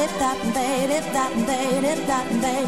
dip, dat and day, dat dap, and day, dip, dap, and day,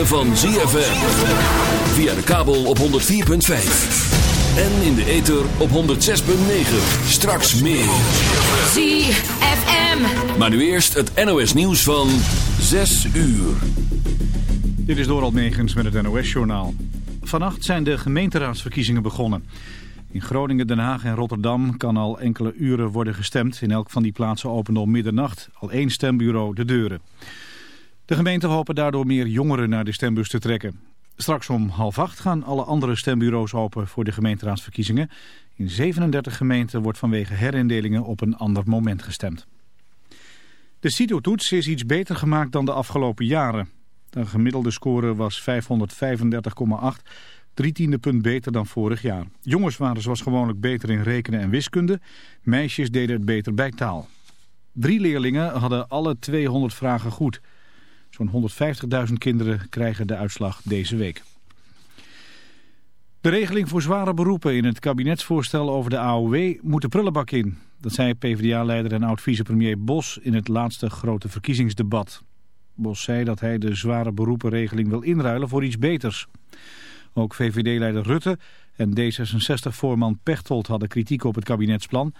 van ZFM. Via de kabel op 104.5. En in de ether op 106.9. Straks meer. ZFM. Maar nu eerst het NOS nieuws van 6 uur. Dit is Doral Megens met het NOS-journaal. Vannacht zijn de gemeenteraadsverkiezingen begonnen. In Groningen, Den Haag en Rotterdam kan al enkele uren worden gestemd. In elk van die plaatsen opende om middernacht al één stembureau de deuren. De gemeenten hopen daardoor meer jongeren naar de stembus te trekken. Straks om half acht gaan alle andere stembureaus open voor de gemeenteraadsverkiezingen. In 37 gemeenten wordt vanwege herindelingen op een ander moment gestemd. De CITO-toets is iets beter gemaakt dan de afgelopen jaren. De gemiddelde score was 535,8, drie tiende punt beter dan vorig jaar. Jongens waren zoals gewoonlijk beter in rekenen en wiskunde. Meisjes deden het beter bij taal. Drie leerlingen hadden alle 200 vragen goed... Zo'n 150.000 kinderen krijgen de uitslag deze week. De regeling voor zware beroepen in het kabinetsvoorstel over de AOW moet de prullenbak in. Dat zei PvdA-leider en oud-vicepremier Bos in het laatste grote verkiezingsdebat. Bos zei dat hij de zware beroepenregeling wil inruilen voor iets beters. Ook VVD-leider Rutte en D66-voorman Pechtold hadden kritiek op het kabinetsplan.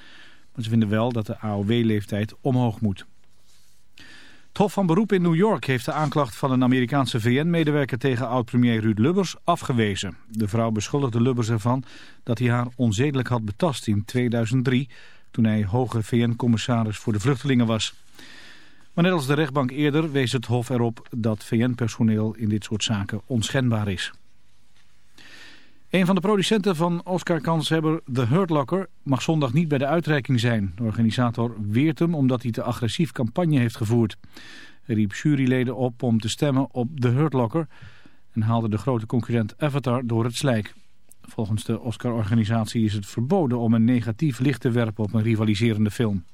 Maar ze vinden wel dat de AOW-leeftijd omhoog moet. Het Hof van Beroep in New York heeft de aanklacht van een Amerikaanse VN-medewerker tegen oud-premier Ruud Lubbers afgewezen. De vrouw beschuldigde Lubbers ervan dat hij haar onzedelijk had betast in 2003, toen hij hoge VN-commissaris voor de vluchtelingen was. Maar net als de rechtbank eerder wees het Hof erop dat VN-personeel in dit soort zaken onschendbaar is. Een van de producenten van Oscar-kanshebber The Hurt Locker mag zondag niet bij de uitreiking zijn. De organisator weert hem omdat hij te agressief campagne heeft gevoerd. Hij riep juryleden op om te stemmen op The Hurt Locker en haalde de grote concurrent Avatar door het slijk. Volgens de Oscar-organisatie is het verboden om een negatief licht te werpen op een rivaliserende film.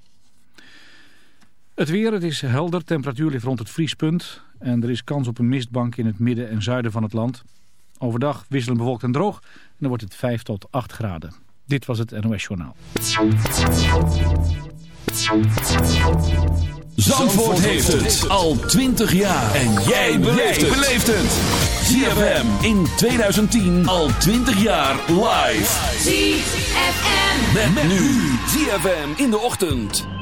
Het weer, het is helder, temperatuur ligt rond het vriespunt en er is kans op een mistbank in het midden en zuiden van het land. Overdag wisselend bewolkt en droog. En dan wordt het 5 tot 8 graden. Dit was het NOS Journaal. Zandvoort heeft het al 20 jaar. En jij beleeft het. ZFM in 2010 al 20 jaar live. ZFM. Met, met nu. ZFM in de ochtend.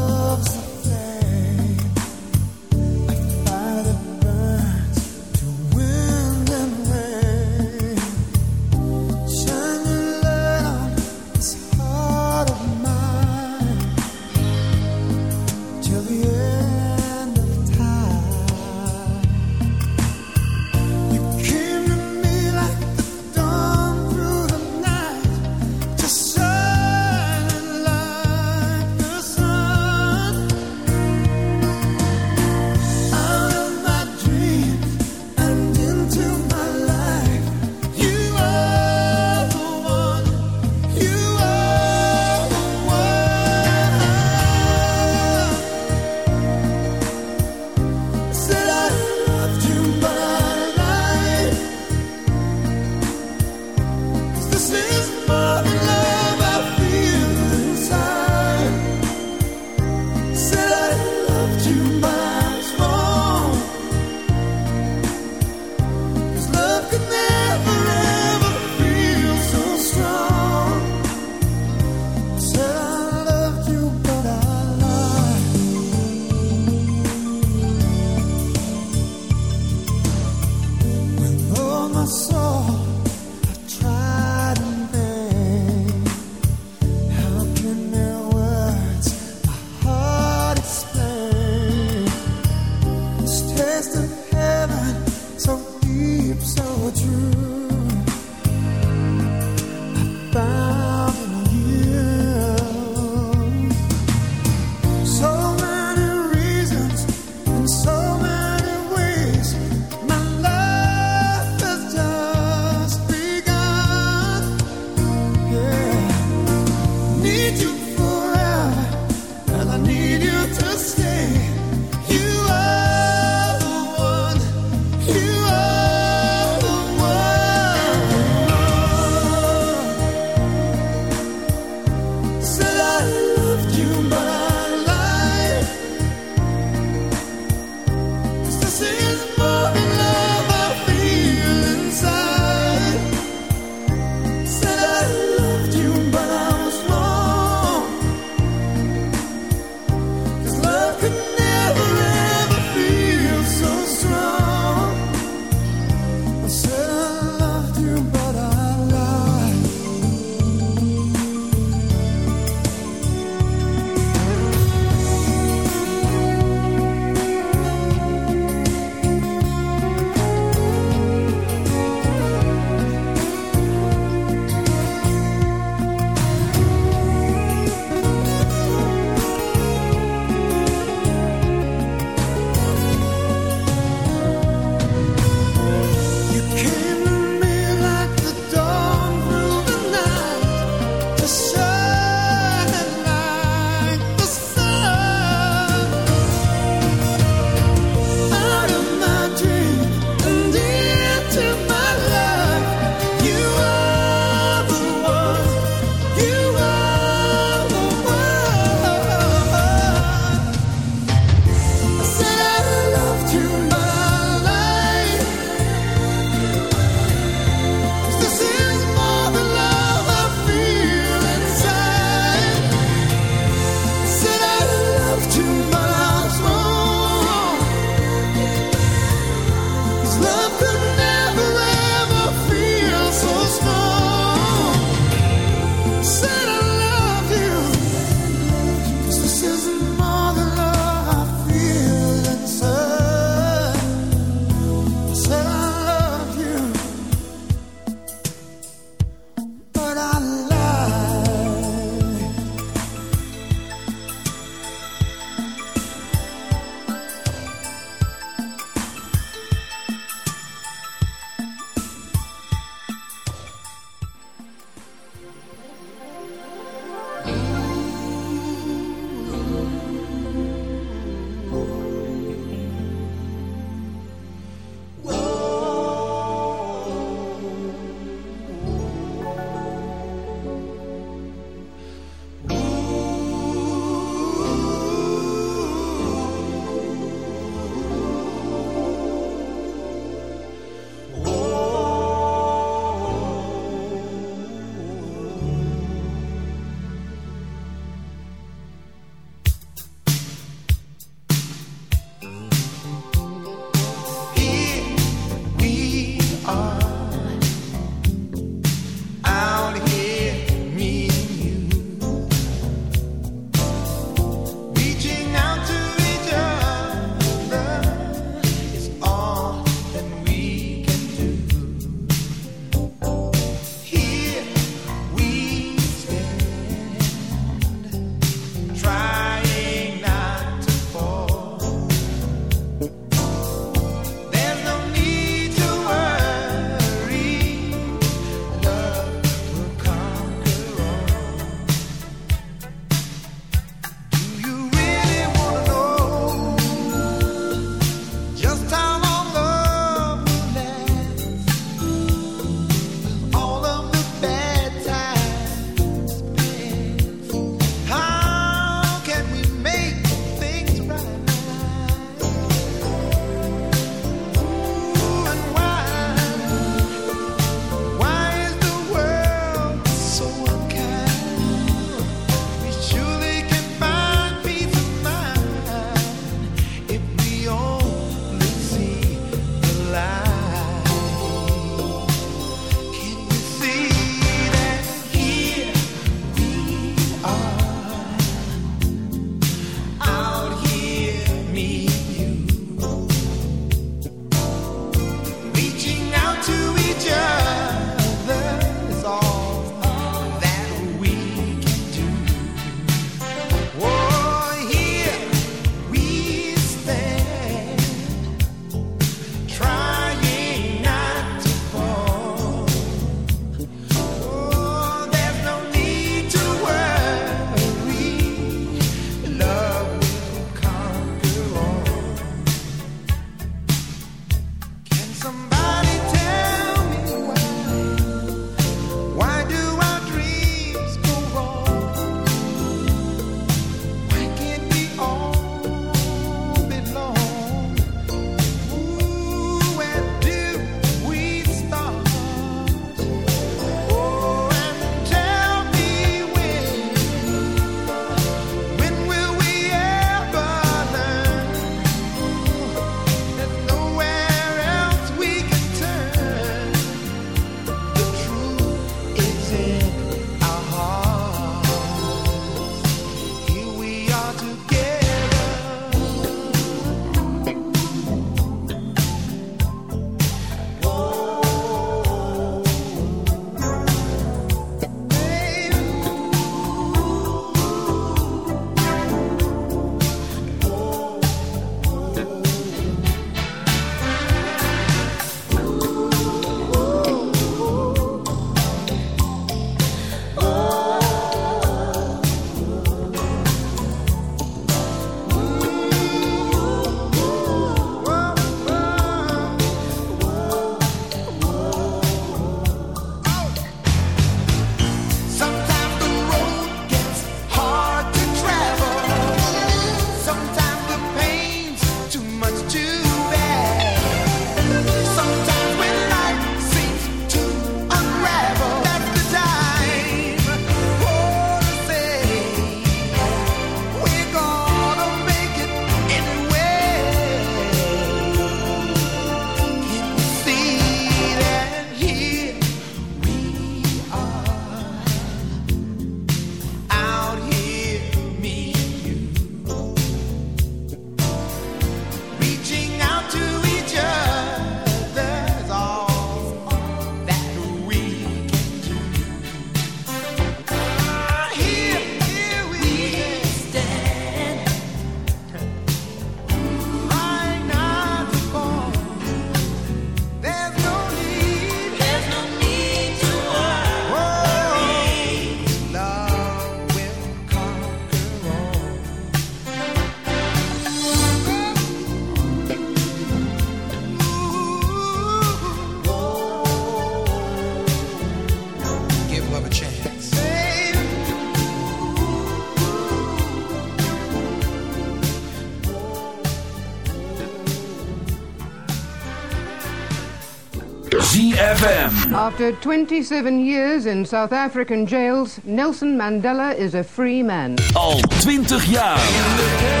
After 27 years in South African jails, Nelson Mandela is a free man. Al 20 jaar.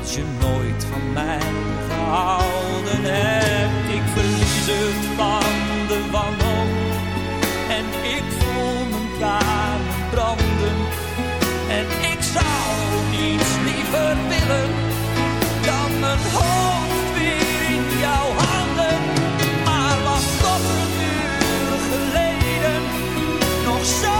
Als je nooit van mij gehouden hebt. Ik verlies het van de wanhoop en ik voel mijn tranen branden. En ik zou niets liever willen dan mijn hoofd weer in jouw handen. Maar was toch een uur geleden nog zo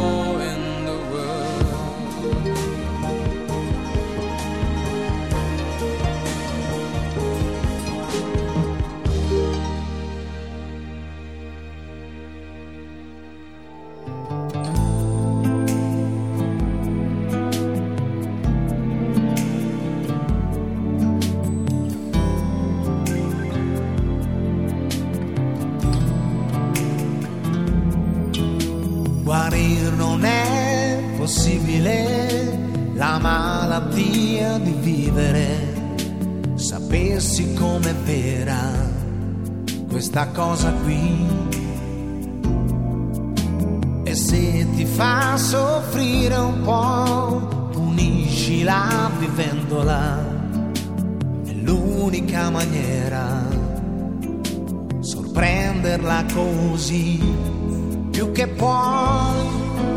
possibile la malattia di vivere. Sapessi com'è vera questa cosa qui. E se ti fa soffrire un po', puniscila vivendola. È l'unica maniera sorprenderla così più che puoi,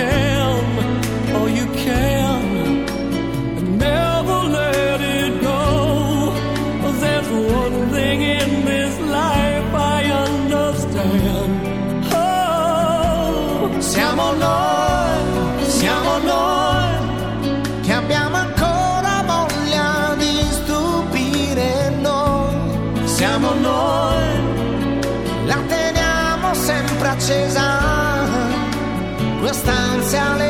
can, all you can. And never let it go. there's one thing in this life I understand. Oh, Siamo noi, quest'ansia